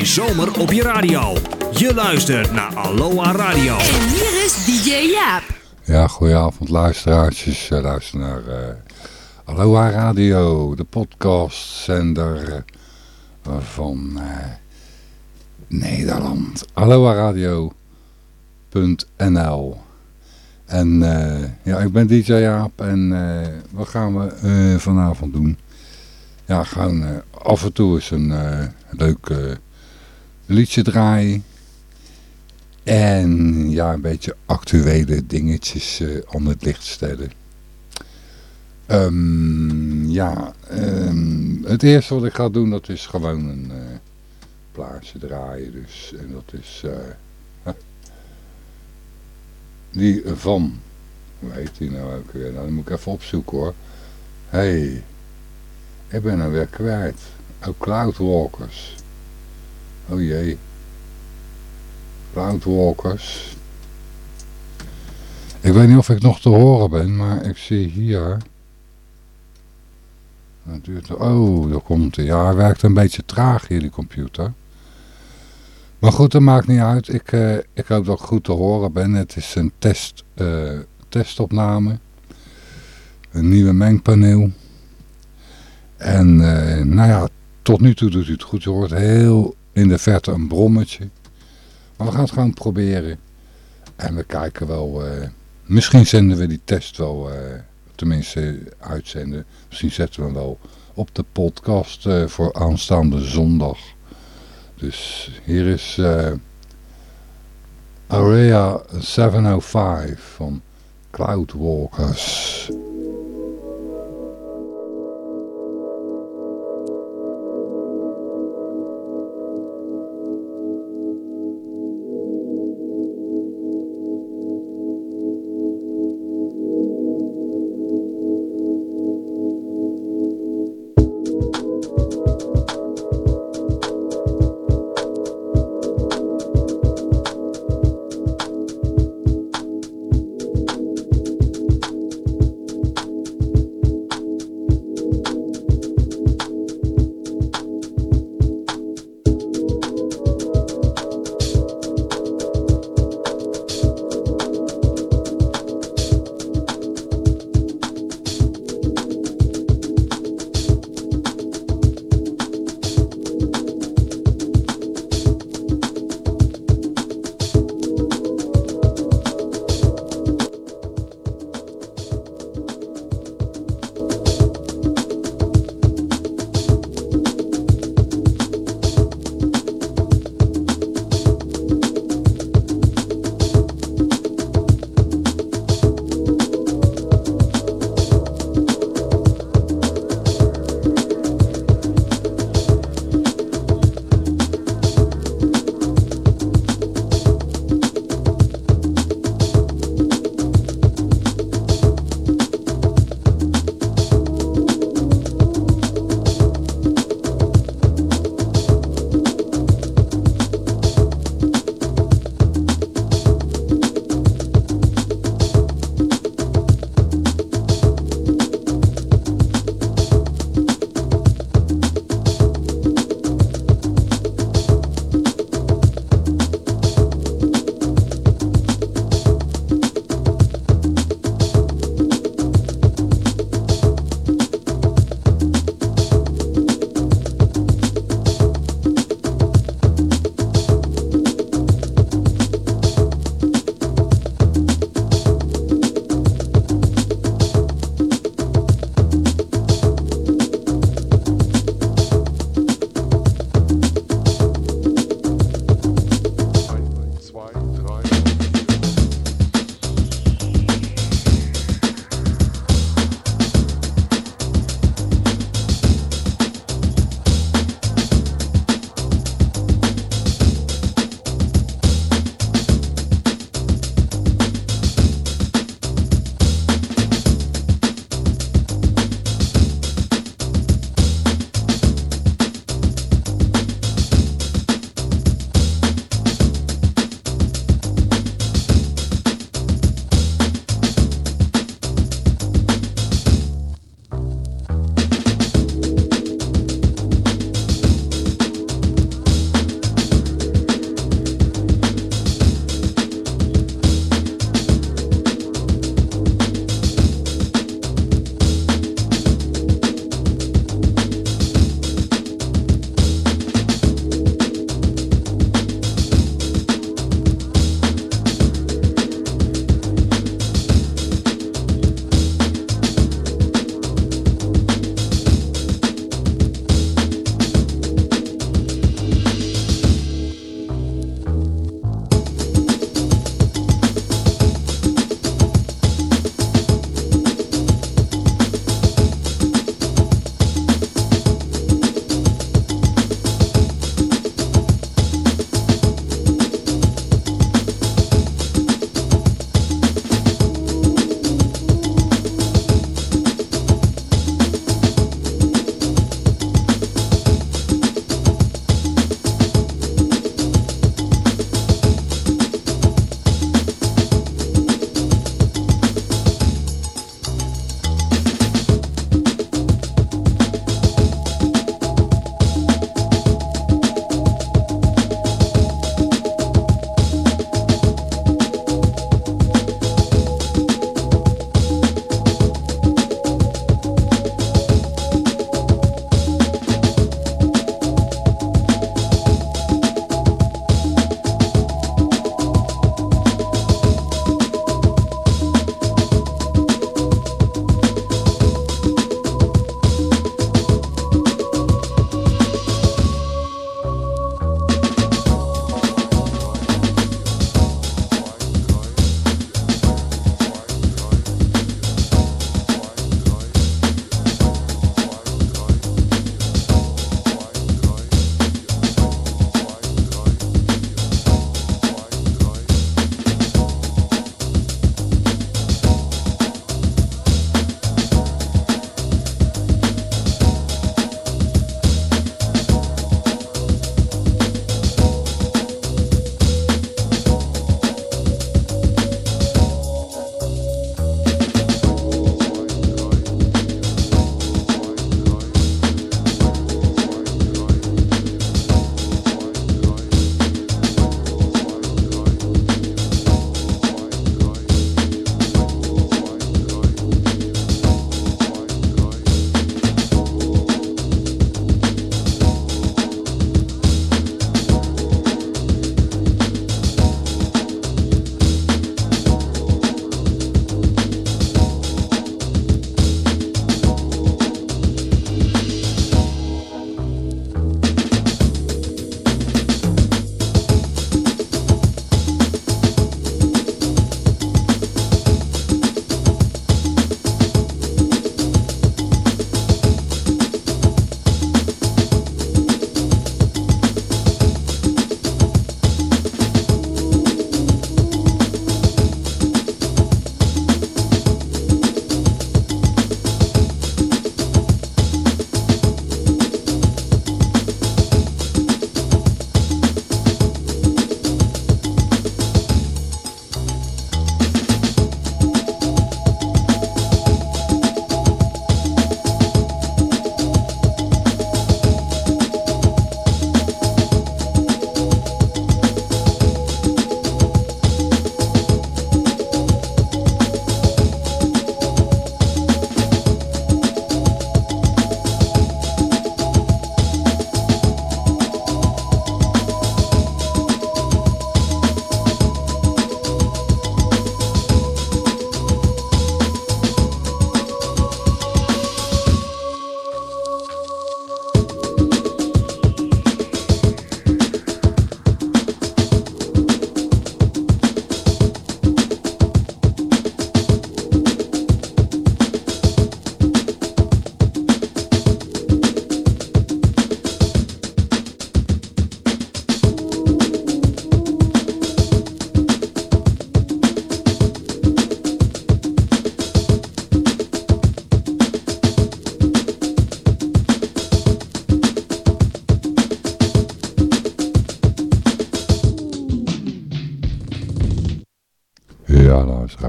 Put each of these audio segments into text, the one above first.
is zomer op je radio. Je luistert naar Aloha Radio. En hier is DJ Jaap. Ja, goedenavond luisteraartjes. Uh, luister naar uh, Aloha Radio, de podcastzender uh, van Nederland. Aloha Radio.nl En ja, ik ben DJ Jaap en wat gaan we vanavond doen? Ja, gewoon af en toe eens een leuk liedje draaien. En ja, een beetje actuele dingetjes uh, aan het licht stellen. Um, ja, um, het eerste wat ik ga doen, dat is gewoon een uh, plaatje draaien. Dus, en dat is uh, die van, hoe heet die nou ook weer? Nou, dan moet ik even opzoeken hoor. hey, ik ben hem weer kwijt. Oh, Cloudwalkers. Oh jee. Cloudwalkers. Ik weet niet of ik nog te horen ben, maar ik zie hier... Dat duurt, oh, daar komt hij. Ja, hij werkt een beetje traag hier, die computer. Maar goed, dat maakt niet uit. Ik, uh, ik hoop dat ik goed te horen ben. Het is een test, uh, testopname. Een nieuwe mengpaneel. En uh, nou ja, tot nu toe doet u het goed. Je hoort heel in de verte een brommetje. Maar we gaan het gewoon proberen. En we kijken wel... Uh, misschien zenden we die test wel... Uh, tenminste uitzenden. Misschien zetten we hem wel op de podcast uh, voor aanstaande zondag. Dus hier is... Area 705 van Cloudwalkers.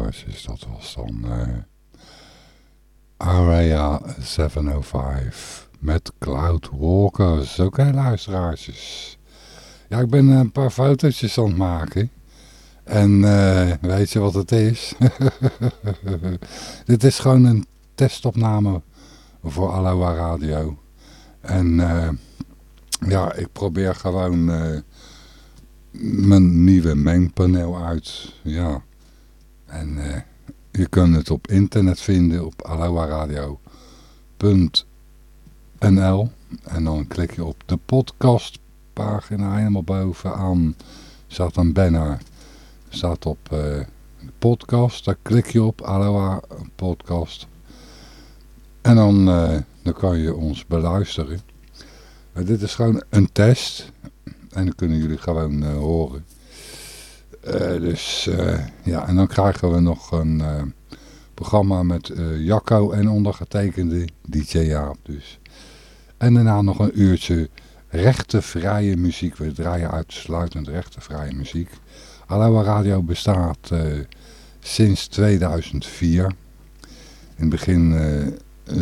Luisteraars. Dat was dan uh, Area 705 met Cloud Walkers. Oké okay, luisteraars. Ja, ik ben een paar fotootjes aan het maken. En uh, weet je wat het is? Dit is gewoon een testopname voor Aloha Radio. En ja, ik probeer gewoon mijn nieuwe mengpaneel uit. Ja. En je kunt het op internet vinden op aloaradio.nl En dan klik je op de podcastpagina helemaal bovenaan. Staat een banner. Staat op uh, podcast. Daar klik je op Aloha podcast. En dan, uh, dan kan je ons beluisteren. Dit is gewoon een test. En dan kunnen jullie gewoon horen. Uh, dus ja, en dan krijgen we nog een programma met Jacco en ondergetekende DJ Jaap dus. En daarna nog een uurtje rechtenvrije muziek. We draaien uitsluitend rechtenvrije muziek. Aloha Radio bestaat sinds 2004. In het begin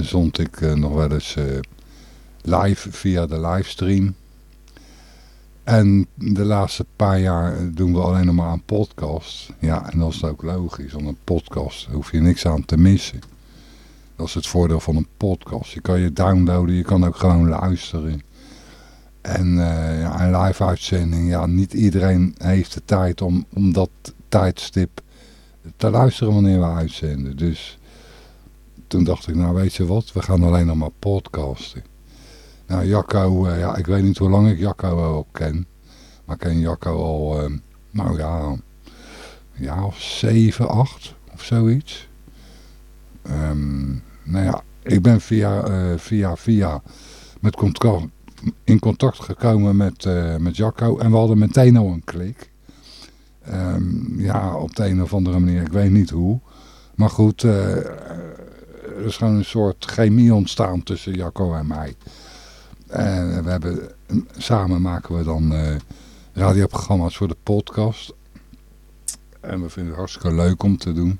zond ik nog wel eens live via de livestream. En de laatste paar jaar doen we alleen nog maar aan podcast. Ja, en dat is ook logisch. Want een podcast hoef je niks aan te missen. Dat is het voordeel van een podcast. Je kan je downloaden, je kan ook gewoon luisteren. En uh, ja, een live uitzending, ja, niet iedereen heeft de tijd om, om dat tijdstip te luisteren wanneer we uitzenden. Dus toen dacht ik, nou weet je wat, we gaan alleen nog maar podcasten. Nou, Jacco, uh, ja, ik weet niet hoe lang ik Jacco al ken. Maar ik ken Jacco al, uh, nou ja, ja, of 7, 8 of zoiets. Um, nou ja, ik ben via, uh, via, via met in contact gekomen met, met Jacco en we hadden meteen al een klik. Um, ja, op de een of andere manier, ik weet niet hoe. Maar goed, er is gewoon een soort chemie ontstaan tussen Jacco en mij. En we hebben, samen maken we dan uh, radioprogramma's voor de podcast. En we vinden het hartstikke leuk om te doen.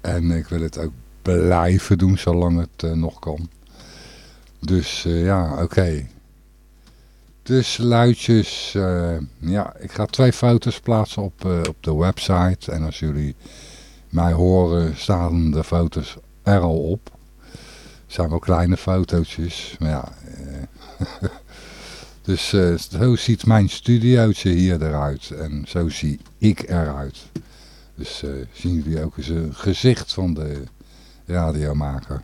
En ik wil het ook blijven doen zolang het uh, nog kan. Dus uh, ja, oké. Dus luidjes, ja, ik ga twee foto's plaatsen op, op de website. En als jullie mij horen, staan de foto's er al op. Zijn wel kleine fotootjes, maar ja, dus uh, zo ziet mijn studiootje hier eruit. En zo zie ik eruit. Dus uh, zien jullie ook eens een gezicht van de radiomaker.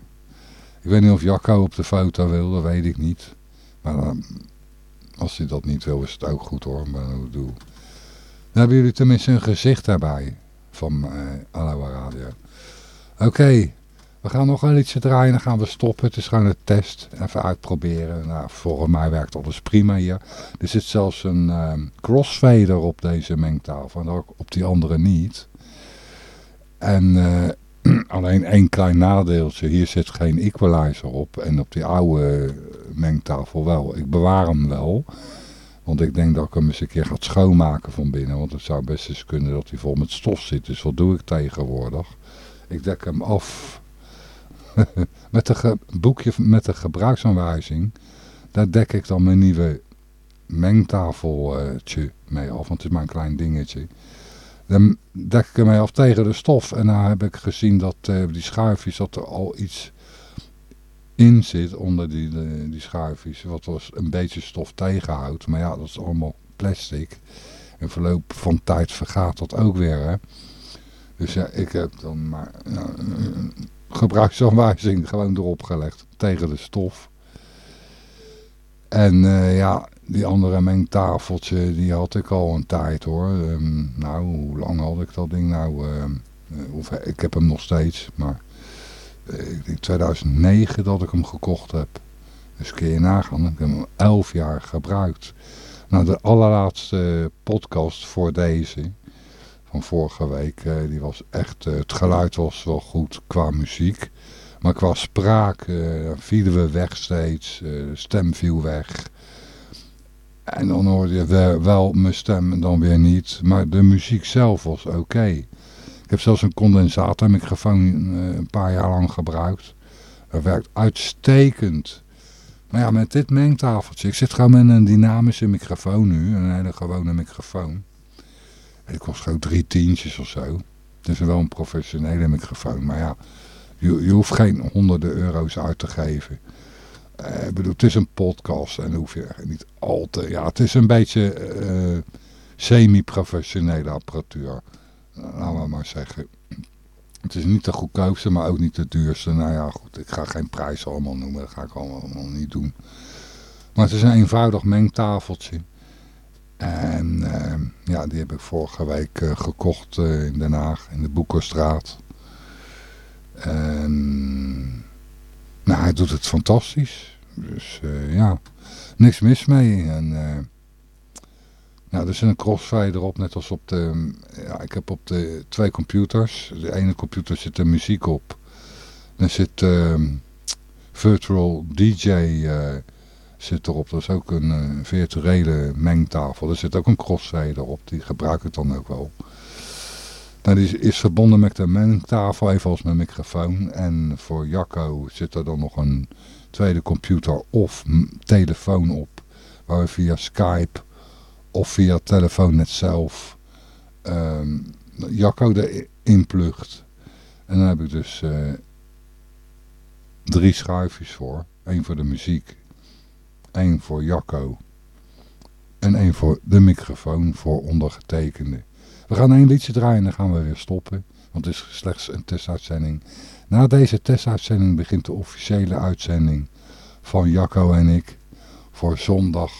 Ik weet niet of Jacco op de foto wil, dat weet ik niet. Maar als hij dat niet wil, is het ook goed hoor. Maar ik bedoel, dan hebben jullie tenminste een gezicht daarbij van uh, Radio. Oké. We gaan nog een liedje draaien, dan gaan we stoppen. Het is gewoon een test. Even uitproberen. Nou, volgens mij werkt alles prima hier. Er zit zelfs een uh, crossfader op deze mengtafel. En op die andere niet. En uh, alleen één klein nadeeltje. Hier zit geen equalizer op. En op die oude mengtafel wel. Ik bewaar hem wel. Want ik denk dat ik hem eens een keer ga schoonmaken van binnen. Want het zou best eens kunnen dat hij vol met stof zit. Dus wat doe ik tegenwoordig? Ik dek hem af met een boekje met de gebruiksaanwijzing, daar dek ik dan mijn nieuwe mengtafeltje mee af, want het is maar een klein dingetje. Dan dek ik ermee af tegen de stof en dan heb ik gezien dat uh, die schuifjes, dat er al iets in zit onder die, die schuifjes, wat was een beetje stof tegenhoudt. Maar ja, dat is allemaal plastic. En verloop van tijd vergaat dat ook weer, hè. Dus ja, ik heb dan maar ja, gebruiksaanwijzing gewoon erop gelegd tegen de stof. En uh, ja, die andere mengtafeltje, die had ik al een tijd hoor. Um, nou, hoe lang had ik dat ding nou? Uh, ik heb hem nog steeds, maar uh, ik denk 2009 dat ik hem gekocht heb. Dus kun je nagaan, ik heb hem 11 jaar gebruikt. Nou, de allerlaatste podcast voor deze, van vorige week. Uh, die was echt, uh, het geluid was wel goed qua muziek. Maar qua spraak uh, vielen we weg steeds. de stem viel weg. En dan hoorde je wel, mijn stem dan weer niet. Maar de muziek zelf was oké. Ik heb zelfs een condensatormicrofoon een paar jaar lang gebruikt. Dat werkt uitstekend. Maar ja, met dit mengtafeltje. Ik zit gewoon met een dynamische microfoon nu. Een hele gewone microfoon. Het kost gewoon drie tientjes of zo. Het is wel een professionele microfoon. Maar ja, je, je hoeft geen honderden euro's uit te geven. Uh, bedoel, het is een podcast en hoef je niet al te... Ja, het is een beetje uh, semi-professionele apparatuur. Laten we maar zeggen. Het is niet de goedkoopste, maar ook niet de duurste. Nou ja, goed, ik ga geen prijs allemaal noemen. Dat ga ik allemaal niet doen. Maar het is een eenvoudig mengtafeltje. En uh, ja, die heb ik vorige week uh, gekocht uh, in Den Haag, in de Boekerstraat. En nou, hij doet het fantastisch. Dus ja, niks mis mee. En nou, er zit een crossfade erop, net als op de... Ja, ik heb op de twee computers. De ene computer zit er muziek op. Dan zit uh, Virtual DJ zit erop. Dat is ook een uh, virtuele mengtafel. Er zit ook een crossfade op. Die gebruik ik dan ook wel. Nou, die is verbonden met de mengtafel, evenals mijn microfoon. En voor Jacco zit er dan nog een tweede computer of telefoon op. Waar we via Skype of via telefoon zelf um, Jacco erin plugt. En dan heb ik dus uh, drie schuifjes voor. Eén voor de muziek, één voor Jacco en één voor de microfoon voor ondergetekende. We gaan één liedje draaien en dan gaan we weer stoppen. Want het is slechts een testuitzending. Na deze testuitzending begint de officiële uitzending van Jacco en ik voor zondag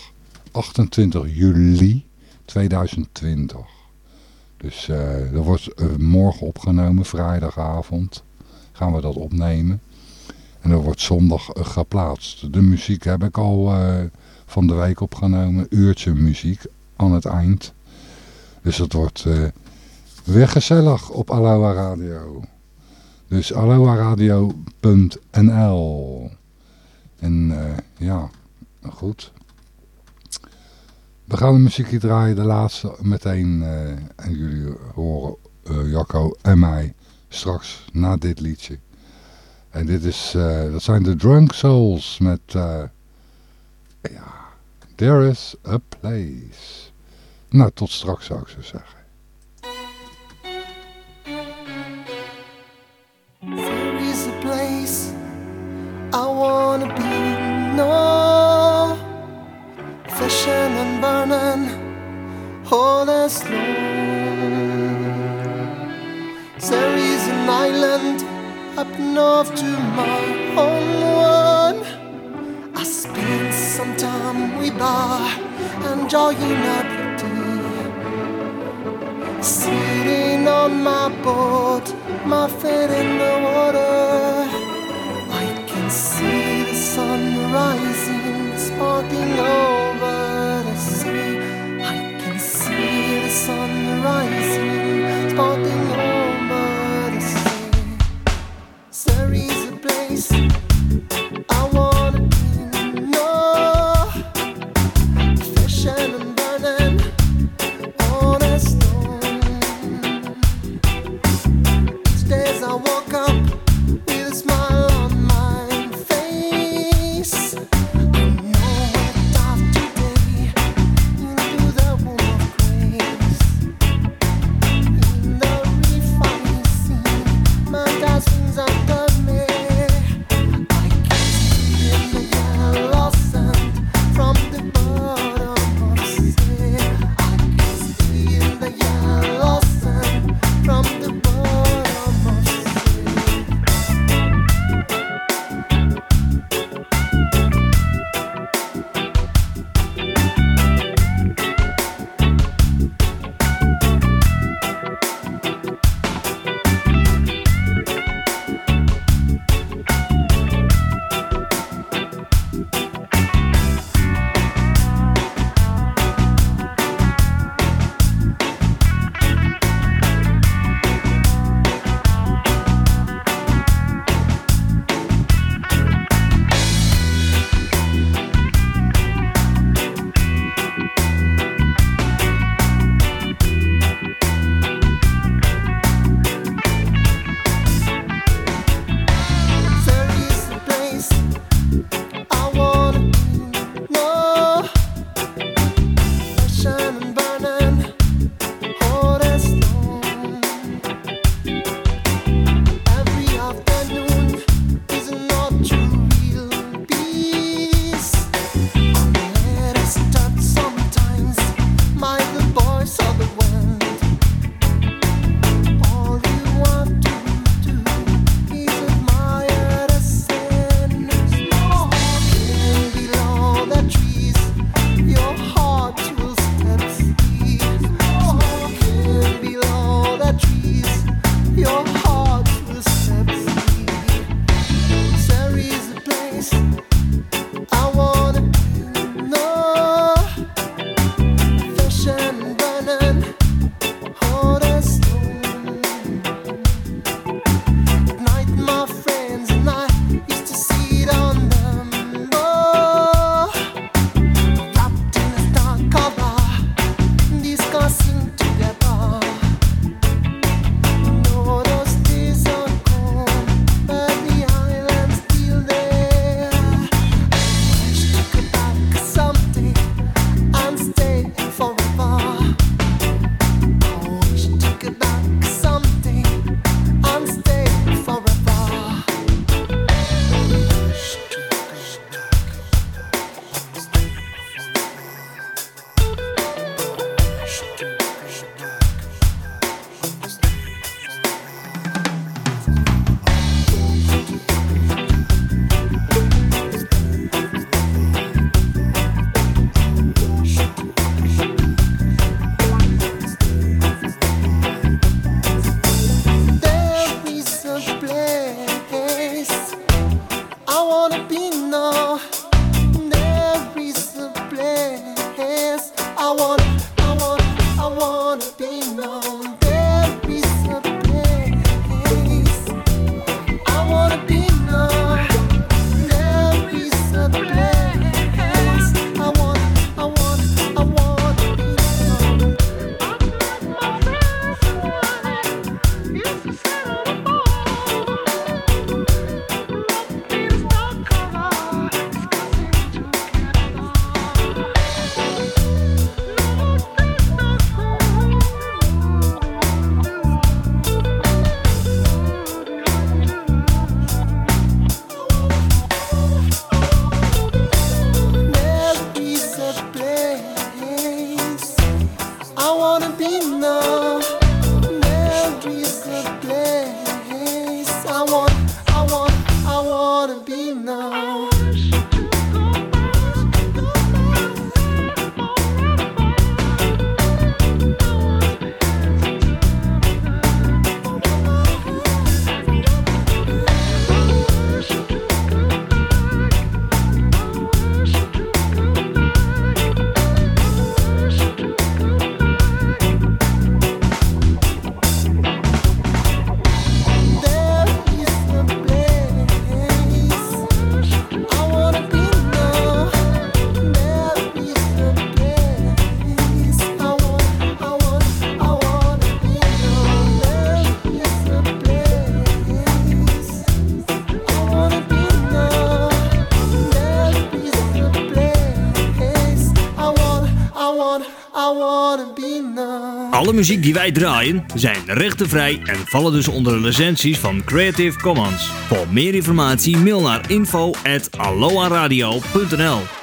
28 juli 2020. Dus uh, dat wordt uh, morgen opgenomen, vrijdagavond gaan we dat opnemen. En dat wordt zondag uh, geplaatst. De muziek heb ik al van de week opgenomen. Uurtje muziek aan het eind. Dus dat wordt weer gezellig op Aloha Radio. Dus aloha-radio.nl En ja, goed. We gaan de muziekje draaien, de laatste meteen. Uh, en jullie horen uh, Jacco en mij straks na dit liedje. En dit is, uh, dat zijn de Drunk Souls met, ja, There is a Place. Nou, tot straks zou ik zo zeggen. There is a place I wanna be, no Fishing and burning, as long. North to my one. I spent some time with bar, enjoying a tea. Sitting on my boat, my feet in the water. I can see the sun rising, sparkling over the sea. I can see the sun rising, a Alle muziek die wij draaien zijn rechtenvrij en vallen dus onder de licenties van Creative Commons. Voor meer informatie mail naar info@aloaradio.nl.